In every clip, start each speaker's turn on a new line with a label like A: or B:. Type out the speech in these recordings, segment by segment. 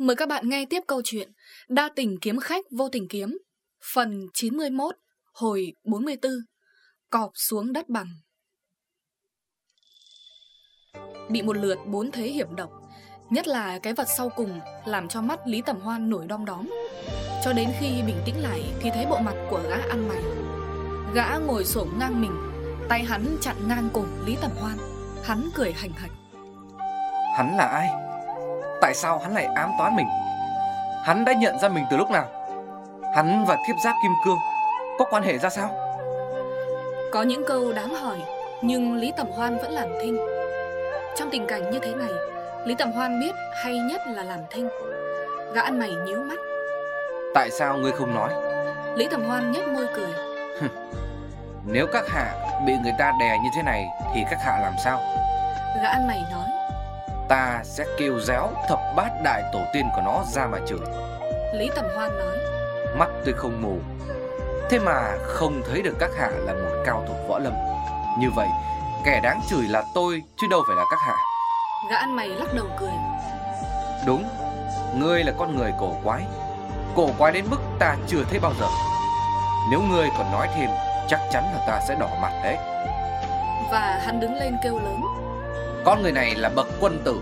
A: Mời các bạn nghe tiếp câu chuyện Đa tình kiếm khách vô tình kiếm, Phần 91 Hồi 44 Cọp xuống đất bằng. Bị một lượt bốn thế hiểm độc, Nhất là cái vật sau cùng Làm cho mắt Lý Tẩm Hoan nổi đom đóm. Cho đến khi bình tĩnh lại Thì thấy bộ mặt của gã ăn mày. Gã ngồi xổm ngang mình, Tay hắn chặn ngang cổ Lý Tẩm Hoan Hắn cười hành hạch.
B: Hắn là ai? Tại sao hắn lại ám toán mình? Hắn đã nhận ra mình từ lúc nào? Hắn và thiếp giáp kim cương có quan hệ ra sao?
A: Có những câu đáng hỏi Nhưng Lý Tẩm Hoan vẫn làm thinh Trong tình cảnh như thế này Lý Tẩm Hoan biết hay nhất là làm thinh Gã ăn mày nhíu mắt
B: Tại sao ngươi không nói?
A: Lý Tẩm Hoan nhếch môi cười
B: Nếu các hạ bị người ta đè như thế này Thì các hạ làm sao?
A: Gã ăn mày nói
B: Ta sẽ kêu réo thập bát đại tổ tiên của nó ra mà chửi.
A: Lý Tẩm Hoan nói
B: Mắt tôi không mù. Thế mà không thấy được các hạ là một cao thủ võ lâm. Như vậy Kẻ đáng chửi là tôi Chứ đâu phải là các hạ.
A: Gã ăn mày lắc đầu cười.
B: Đúng Ngươi là con người cổ quái. Cổ quái đến mức ta chưa thấy bao giờ. Nếu ngươi còn nói thêm Chắc chắn là ta sẽ đỏ mặt đấy.
A: Và hắn đứng lên kêu lớn
B: con người này là bậc quân tử,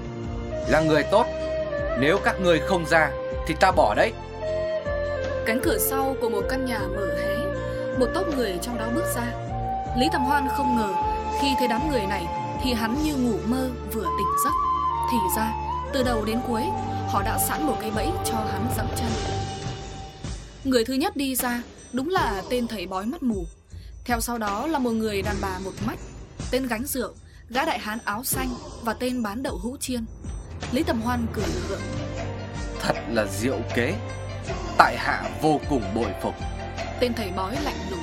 B: Là người tốt. Nếu các ngươi không ra, Thì ta bỏ đấy.
A: Cánh cửa sau của một căn nhà mở hé, Một tốp người trong đó bước ra. Lý Tầm Hoan không ngờ, Khi thấy đám người này, Thì hắn như ngủ mơ vừa tỉnh giấc. Thì ra, từ đầu đến cuối, Họ đã sẵn một cái bẫy cho hắn dẫm chân. Người thứ nhất đi ra, Đúng là tên thầy bói mắt mù. Theo sau đó là một người đàn bà một mắt, Tên gánh rượu Gã đại hán áo xanh Và tên bán đậu hũ chiên. Lý Tầm Hoan cười gượng
B: Thật là diệu kế. Tại hạ vô cùng bội phục.
A: Tên thầy bói lạnh lùng.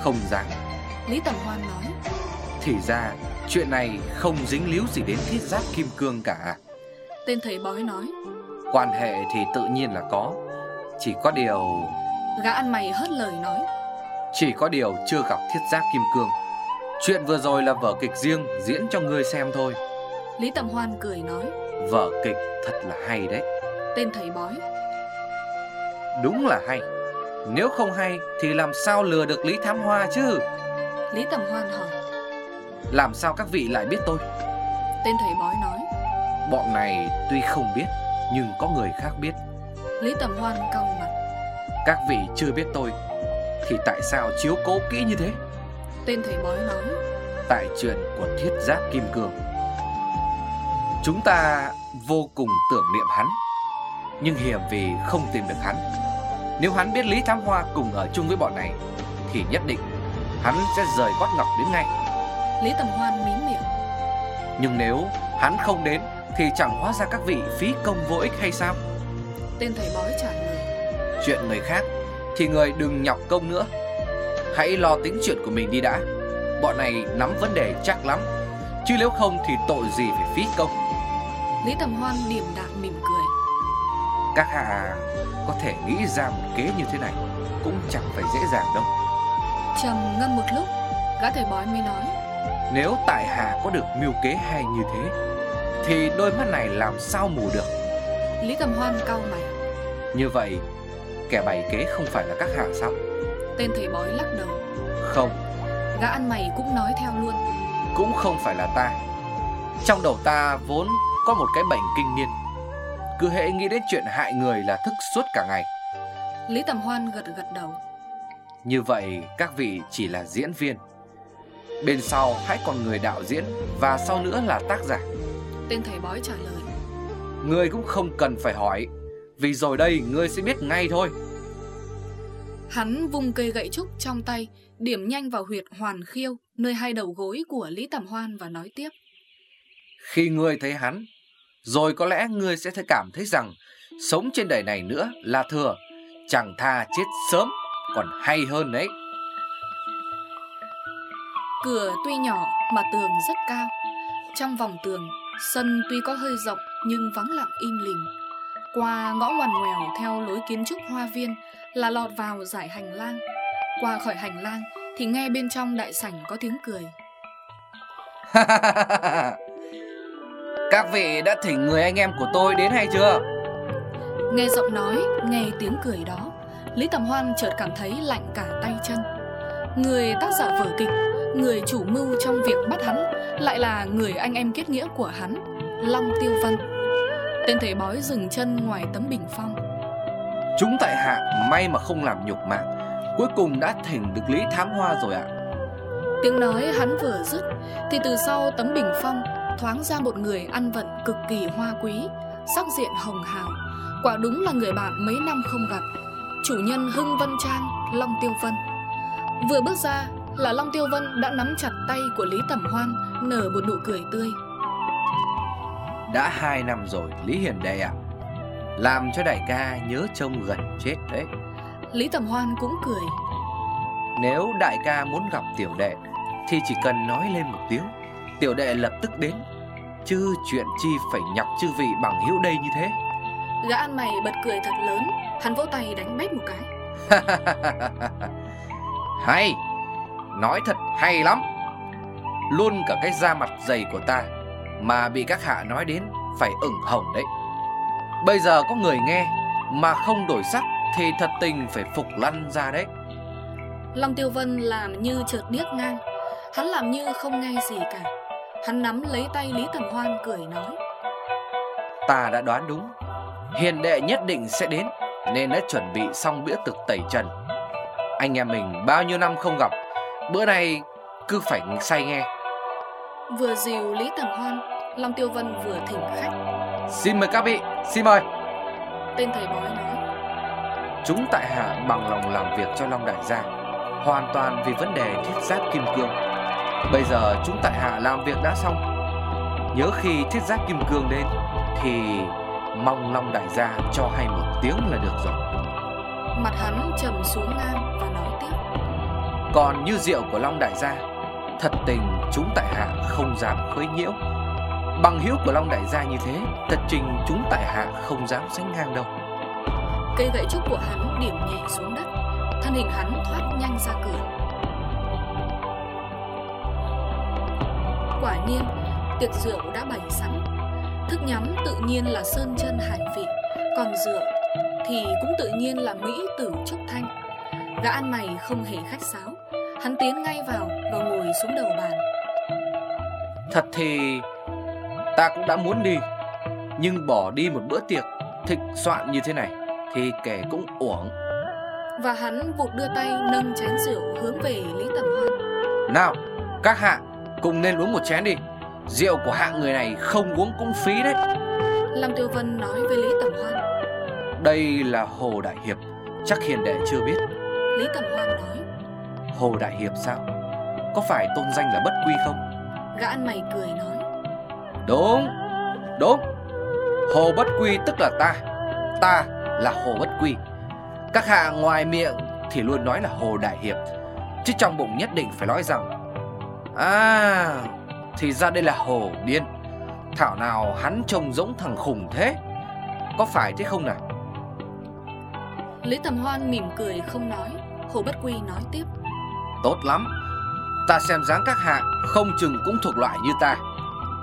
B: Không dám.
A: Lý Tầm Hoan nói.
B: Thì ra chuyện này không dính líu gì đến thiết giáp kim cương cả.
A: Tên thầy bói nói.
B: Quan hệ thì tự nhiên là có. Chỉ có điều
A: Gã ăn mày hớt lời nói.
B: Chỉ có điều chưa gặp thiết giáp kim cương Chuyện vừa rồi là vở kịch riêng Diễn cho ngươi xem thôi.
A: Lý Tầm Hoan cười nói.
B: Vở kịch thật là hay đấy.
A: Tên thầy bói.
B: Đúng là hay. Nếu không hay thì làm sao lừa được Lý Thám Hoa chứ?
A: Lý Tầm Hoan hỏi.
B: Làm sao các vị lại biết tôi?
A: Tên thầy bói nói.
B: Bọn này tuy không biết Nhưng có người khác biết.
A: Lý Tầm Hoan cau mặt.
B: Các vị chưa biết tôi Thì tại sao chiếu cố kỹ như thế
A: Tên thầy bói nói
B: Tại chuyện của thiết giáp kim cương. Chúng ta vô cùng tưởng niệm hắn Nhưng hiểm vì không tìm được hắn. Nếu hắn biết Lý Thám Hoa cùng ở chung với bọn này Thì nhất định hắn sẽ rời gót ngọc đến ngay.
A: Lý Tầm Hoan mím miệng.
B: Nhưng nếu hắn không đến Thì chẳng hóa ra các vị phí công vô ích hay sao?
A: Tên thầy bói trả lời
B: Chuyện người khác Thì người đừng nhọc công nữa Hãy lo tính chuyện của mình đi đã. Bọn này nắm vấn đề chắc lắm. Chứ nếu không thì tội gì phải phí công.
A: Lý Tầm Hoan điềm đạm mỉm cười.
B: Các hạ có thể nghĩ ra một kế như thế này Cũng chẳng phải dễ dàng đâu.
A: Trầm ngâm một lúc Gã thầy bói mới nói.
B: Nếu tại hạ có được mưu kế hay như thế Thì đôi mắt này làm sao mù được?
A: Lý Tầm Hoan cau mày.
B: Như vậy Kẻ bày kế không phải là các hạ sao
A: Tên thầy bói lắc đầu.
B: Không.
A: Gã ăn mày cũng nói theo luôn.
B: Cũng không phải là ta. Trong đầu ta vốn có một cái bệnh kinh niên. Cứ hệ nghĩ đến chuyện hại người là thức suốt cả ngày.
A: Lý Tầm Hoan gật gật đầu.
B: Như vậy các vị chỉ là diễn viên. Bên sau hãy còn người đạo diễn Và sau nữa là tác giả.
A: Tên thầy bói trả lời.
B: Ngươi cũng không cần phải hỏi. Vì rồi đây ngươi sẽ biết ngay thôi
A: Hắn vung cây gậy trúc trong tay Điểm nhanh vào huyệt hoàn khiêu Nơi hai đầu gối của Lý Tầm Hoan và nói tiếp.
B: Khi ngươi thấy hắn Rồi có lẽ ngươi sẽ thấy cảm thấy rằng Sống trên đời này nữa là thừa Chẳng tha chết sớm Còn hay hơn đấy.
A: Cửa tuy nhỏ mà tường rất cao. Trong vòng tường Sân tuy có hơi rộng nhưng vắng lặng im lìm Qua ngõ ngoằn ngoèo theo lối kiến trúc hoa viên Là lọt vào giải hành lang. Qua khỏi hành lang Thì nghe bên trong đại sảnh có tiếng cười.
B: Các vị đã thỉnh người anh em của tôi đến hay chưa?
A: Nghe giọng nói, nghe tiếng cười đó Lý Tầm Hoan chợt cảm thấy lạnh cả tay chân. Người tác giả vở kịch Người chủ mưu trong việc bắt hắn Lại là người anh em kết nghĩa của hắn Long Tiêu Vân Tên thầy bói dừng chân ngoài tấm bình phong.
B: Chúng tại hạ may mà không làm nhục mạng. Cuối cùng đã thỉnh được Lý Thám Hoa rồi ạ.
A: Tiếng nói hắn vừa dứt Thì từ sau tấm bình phong Thoáng ra một người ăn vận cực kỳ hoa quý Sắc diện hồng hào. Quả đúng là người bạn mấy năm không gặp. Chủ nhân Hưng Vân Trang Long Tiêu Vân. Vừa bước ra là Long Tiêu Vân đã nắm chặt tay của Lý Tẩm Hoan Nở một nụ cười tươi
B: Đã hai năm rồi Lý Hiền Đệ ạ. Làm cho đại ca nhớ trông gần chết đấy.
A: Lý Tẩm Hoan cũng cười.
B: Nếu đại ca muốn gặp tiểu đệ Thì chỉ cần nói lên một tiếng. Tiểu đệ lập tức đến. Chứ chuyện chi phải nhọc chư vị bằng hữu đây như thế.
A: Gã ăn mày bật cười thật lớn. Hắn vỗ tay đánh bét một cái.
B: Hay! Nói thật hay lắm. Luôn cả cái da mặt dày của ta Mà bị các hạ nói đến Phải ửng hồng đấy. Bây giờ có người nghe Mà không đổi sắc Thì thật tình phải phục lăn ra đấy.
A: Long Tiêu Vân làm như chợt điếc ngang. Hắn làm như không nghe gì cả. Hắn nắm lấy tay Lý Tầm Hoan cười nói.
B: Ta đã đoán đúng. Hiền đệ nhất định sẽ đến Nên đã chuẩn bị xong bữa thực tẩy trần. Anh em mình bao nhiêu năm không gặp Bữa này cứ phải say nghe.
A: Vừa dìu Lý Tầm Hoan Long Tiêu Vân vừa thỉnh khách.
B: Xin mời các vị, xin mời.
A: Tên thầy bói nói
B: Chúng tại hạ bằng lòng làm việc cho Long Đại gia Hoàn toàn vì vấn đề thiết giáp kim cương. Bây giờ chúng tại hạ làm việc đã xong. Nhớ khi thiết giáp kim cương đến Thì mong Long Đại gia cho hay một tiếng là được rồi.
A: Mặt hắn trầm xuống ngang và nói tiếp.
B: Còn như rượu của Long Đại gia Thật tình chúng tại hạ không dám khuấy nhiễu Bằng hữu của Long Đại gia như thế Thật trình chúng tại hạ không dám sánh ngang đâu.
A: Cây gậy trúc của hắn điểm nhẹ xuống đất Thân hình hắn thoát nhanh ra cửa. Quả nhiên Tiệc rượu đã bày sẵn. Thức nhắm tự nhiên là sơn chân hải vị Còn rượu thì cũng tự nhiên là Mỹ tử Trúc Thanh. Gã ăn mày không hề khách sáo Hắn tiến ngay vào và ngồi xuống đầu bàn.
B: Thật thì ta cũng đã muốn đi Nhưng bỏ đi một bữa tiệc thịnh soạn như thế này Thì kẻ cũng uổng.
A: Và hắn vụt đưa tay nâng chén rượu hướng về Lý Tầm Hoan
B: Nào các hạ cùng nên uống một chén đi. Rượu của hạng người này không uống cũng phí đấy.
A: Lâm Tiêu Vân nói với Lý Tầm Hoan
B: Đây là Hồ Đại Hiệp Chắc hiền đệ chưa biết.
A: Lý Tầm Hoan nói.
B: Hồ Đại Hiệp sao? Có phải tôn danh là bất quy không?
A: Gã ăn mày cười nói
B: Đúng. Đúng. Hồ Bất Quy tức là ta. Ta là Hồ Bất Quy. Các hạ ngoài miệng thì luôn nói là Hồ Đại Hiệp. Chứ trong bụng nhất định phải nói rằng À Thì ra đây là Hồ Điên Thảo nào hắn trông giống thằng khủng thế? Có phải thế không nào?
A: Lý Tầm Hoan mỉm cười không nói. Hồ Bất Quy nói tiếp.
B: Tốt lắm. Ta xem dáng các hạ Không chừng cũng thuộc loại như ta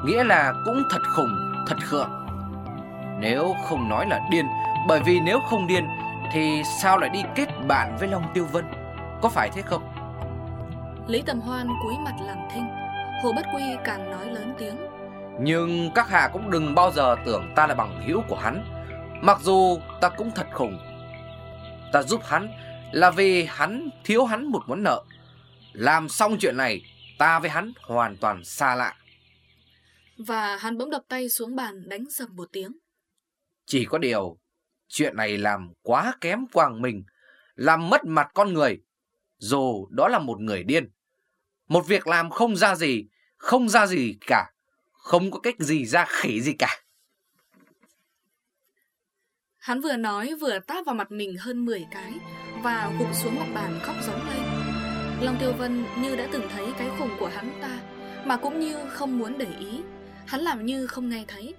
B: Nghĩa là cũng thật khủng Thật khượng. Nếu không nói là điên Bởi vì nếu không điên Thì sao lại đi kết bạn với Long Tiêu Vân? Có phải thế không?
A: Lý Tầm Hoan cúi mặt làm thinh Hồ Bất Quy càng nói lớn tiếng.
B: Nhưng các hạ cũng đừng bao giờ tưởng ta là bằng hữu của hắn. Mặc dù ta cũng thật khủng Ta giúp hắn là vì hắn thiếu hắn một món nợ. Làm xong chuyện này Ta với hắn hoàn toàn xa lạ
A: Và hắn bỗng đập tay xuống bàn đánh sầm một tiếng.
B: Chỉ có điều Chuyện này làm quá kém quang mình Làm mất mặt con người. Dù đó là một người điên Một việc làm không ra gì Không ra gì cả Không có cách gì ra khỉ gì cả.
A: Hắn vừa nói vừa tát vào mặt mình hơn 10 cái Và gục xuống mặt bàn khóc giống lên. Long Tiêu Vân như đã từng thấy cái khùng của hắn ta Mà cũng như không muốn để ý Hắn làm như không nghe thấy.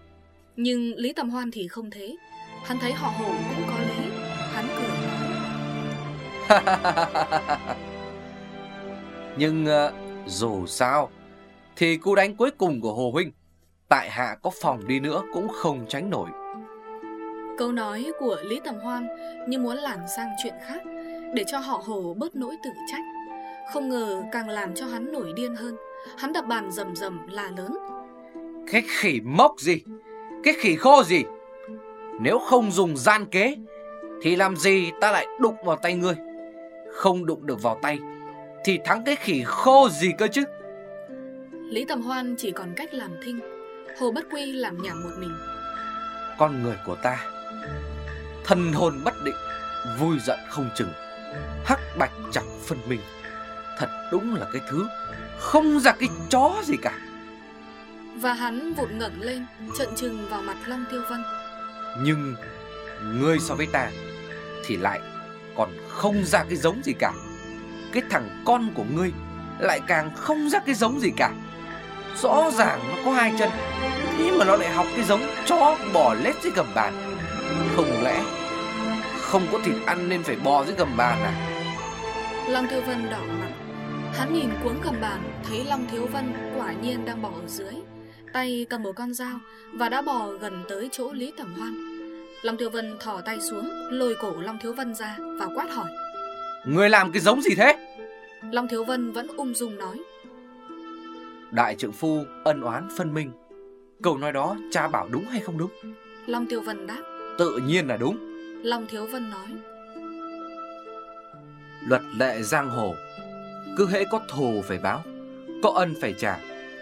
A: Nhưng Lý Tầm Hoan thì không thế. Hắn thấy họ hổ cũng có lý. Hắn cười nói.
B: Nhưng uh, dù sao Thì cú đánh cuối cùng của Hồ Huynh Tại hạ có phòng đi nữa cũng không tránh nổi.
A: Câu nói của Lý Tầm Hoan như muốn làm sang chuyện khác Để cho họ hồ bớt nỗi tự trách. Không ngờ càng làm cho hắn nổi điên hơn. Hắn đập bàn rầm rầm là lớn
B: Cái khỉ mốc gì Cái khỉ khô gì. Nếu không dùng gian kế Thì làm gì ta lại đụng vào tay ngươi? Không đụng được vào tay Thì thắng cái khỉ khô gì cơ chứ?
A: Lý Tầm Hoan chỉ còn cách làm thinh Hồ Bất Quy làm nhảm một mình.
B: Con người của ta Thần hồn bất định Vui giận không chừng Hắc bạch chẳng phân minh. Thật đúng là cái thứ Không ra cái chó gì cả
A: Và hắn vụt ngẩng lên Trận trừng vào mặt Long Tiêu Vân.
B: Nhưng Ngươi so với ta Thì lại còn không ra cái giống gì cả. Cái thằng con của ngươi Lại càng không ra cái giống gì cả. Rõ ràng nó có hai chân Thế mà nó lại học cái giống chó bò lết dưới gầm bàn. Không lẽ Không có thịt ăn nên phải bò dưới gầm bàn à?
A: Long Thiếu Vân đỏ mặt. Hắn nhìn cuống gầm bàn Thấy Long Thiếu Vân quả nhiên đang bò ở dưới Tay cầm một con dao Và đã bò gần tới chỗ Lý Tẩm Hoan. Long Thiếu Vân thỏ tay xuống Lôi cổ Long Thiếu Vân ra và quát hỏi.
B: Người làm cái giống gì thế?
A: Long Thiếu Vân vẫn ung dung nói.
B: Đại trượng phu ân oán phân minh. Câu nói đó cha bảo đúng hay không đúng?
A: Long Tiêu Vân đáp.
B: Tự nhiên là đúng.
A: Long Thiếu Vân nói.
B: Luật lệ giang hồ. Cứ hễ có thù phải báo Có ân phải trả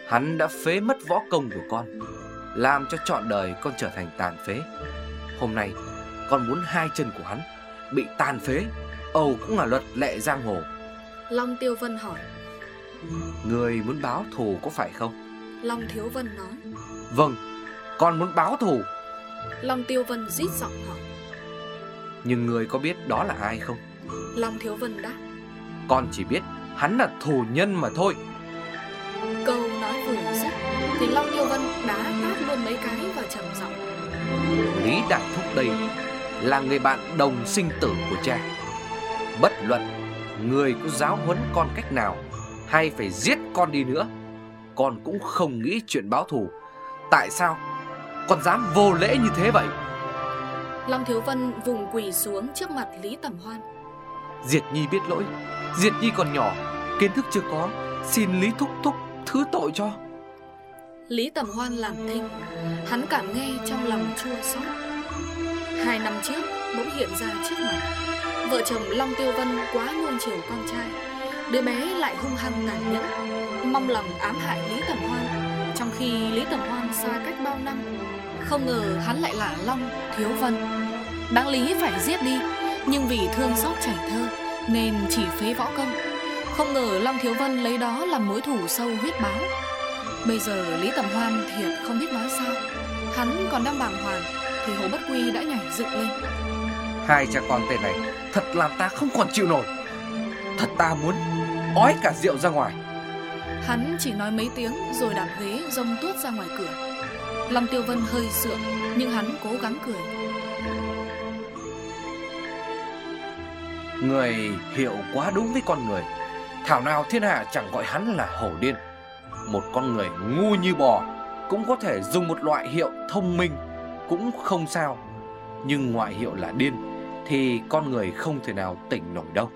B: Hắn đã phế mất võ công của con Làm cho trọn đời con trở thành tàn phế. Hôm nay Con muốn hai chân của hắn Bị tàn phế. Âu cũng là luật lệ giang hồ.
A: Long Tiêu Vân hỏi.
B: Người muốn báo thù có phải không?
A: Long Thiếu Vân nói.
B: Vâng Con muốn báo thù.
A: Long Tiêu Vân rít giọng hỏi.
B: Nhưng người có biết đó là ai không?
A: Long Thiếu Vân đáp.
B: Con chỉ biết hắn là thù nhân mà thôi
A: Thì Long Tiêu Vân đá tát luôn mấy cái và trầm giọng.
B: Lý Đại Thúc đây là người bạn đồng sinh tử của cha. Bất luận người có giáo huấn con cách nào Hay phải giết con đi nữa Con cũng không nghĩ chuyện báo thù. Tại sao con dám vô lễ như thế vậy?
A: Long Thiếu Vân vùng quỳ xuống trước mặt Lý Tẩm Hoan.
B: Diệt Nhi biết lỗi Diệt Nhi còn nhỏ Kiến thức chưa có Xin Lý Thúc Thúc thứ tội cho
A: Lý Tầm Hoan làm thinh. Hắn cảm nghe trong lòng chua xót. Hai năm trước, bỗng hiện ra trước mặt. Vợ chồng Long Tiêu Vân quá nuông chiều con trai. Đứa bé lại hung hăng tàn nhẫn, Mong lòng ám hại Lý Tầm Hoan. Trong khi Lý Tầm Hoan xa cách bao năm, Không ngờ hắn lại là Long Thiếu Vân. Đáng lý phải giết đi, Nhưng vì thương xót chảy thơ Nên chỉ phế võ công. Không ngờ Long Thiếu Vân lấy đó làm mối thủ sâu huyết báo. Bây giờ Lý Tầm Hoan thiệt không biết nói sao. Hắn còn đang bàng hoàng Thì Hồ Bất Quy đã nhảy dựng lên.
B: Hai cha con tên này Thật làm ta không còn chịu nổi. Thật ta muốn ói cả rượu ra ngoài.
A: Hắn chỉ nói mấy tiếng rồi đạp ghế rông tuốt ra ngoài cửa. Long Tiêu Vân hơi sượng Nhưng hắn cố gắng cười.
B: Người hiểu quá đúng với con người. Thảo nào thiên hạ chẳng gọi hắn là hổ điên một con người ngu như bò Cũng có thể dùng một loại hiệu thông minh Cũng không sao. Nhưng ngoại hiệu là điên Thì con người không thể nào tỉnh nổi đâu.